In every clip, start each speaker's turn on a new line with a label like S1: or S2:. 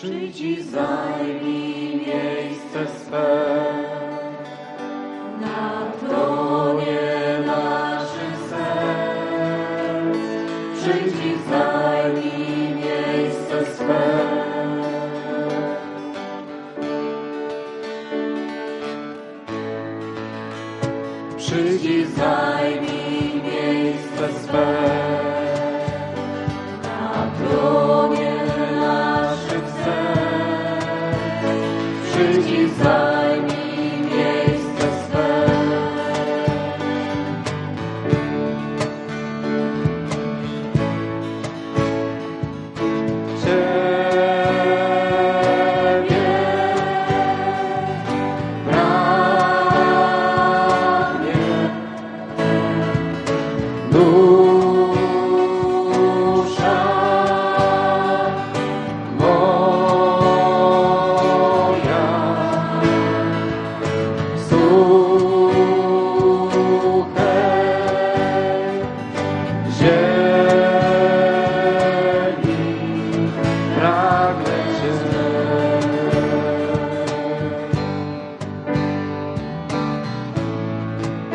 S1: przyjdź i zajmij miejsce swe. Na tronie naszych serc, przyjdź i zajmij miejsce swe. Przyjdź i zajmij miejsce swe. Jesus.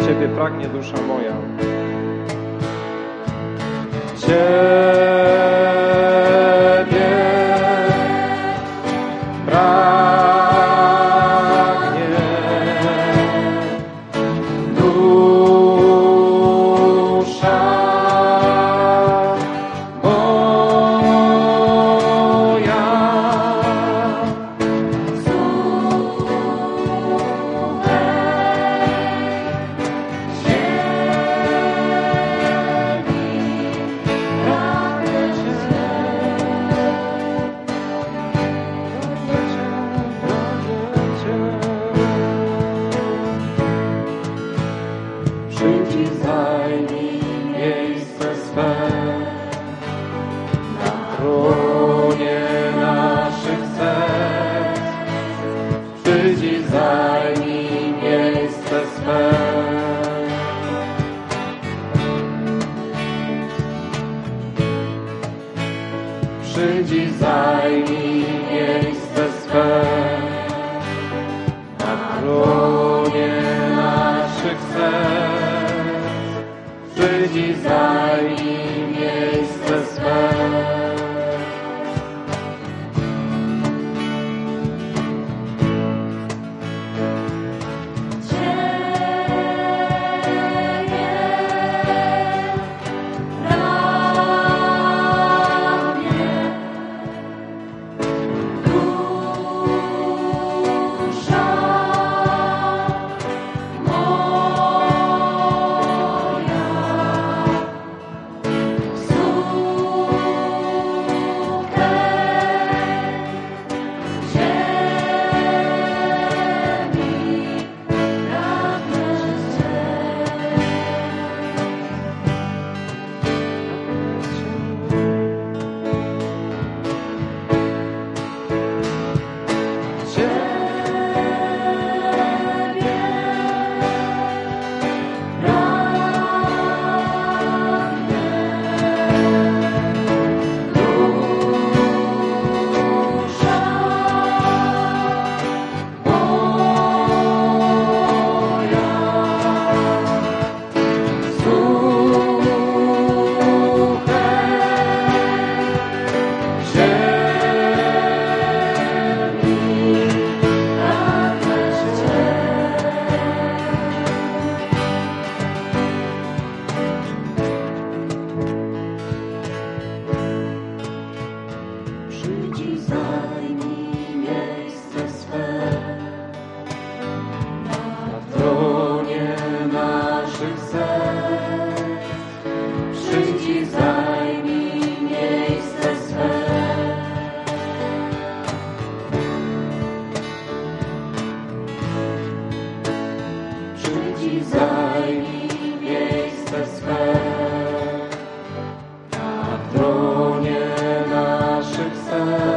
S1: Ciebie pragnie dusza moja.
S2: Ciebie pragnie
S1: Oh. to Jesus. uh,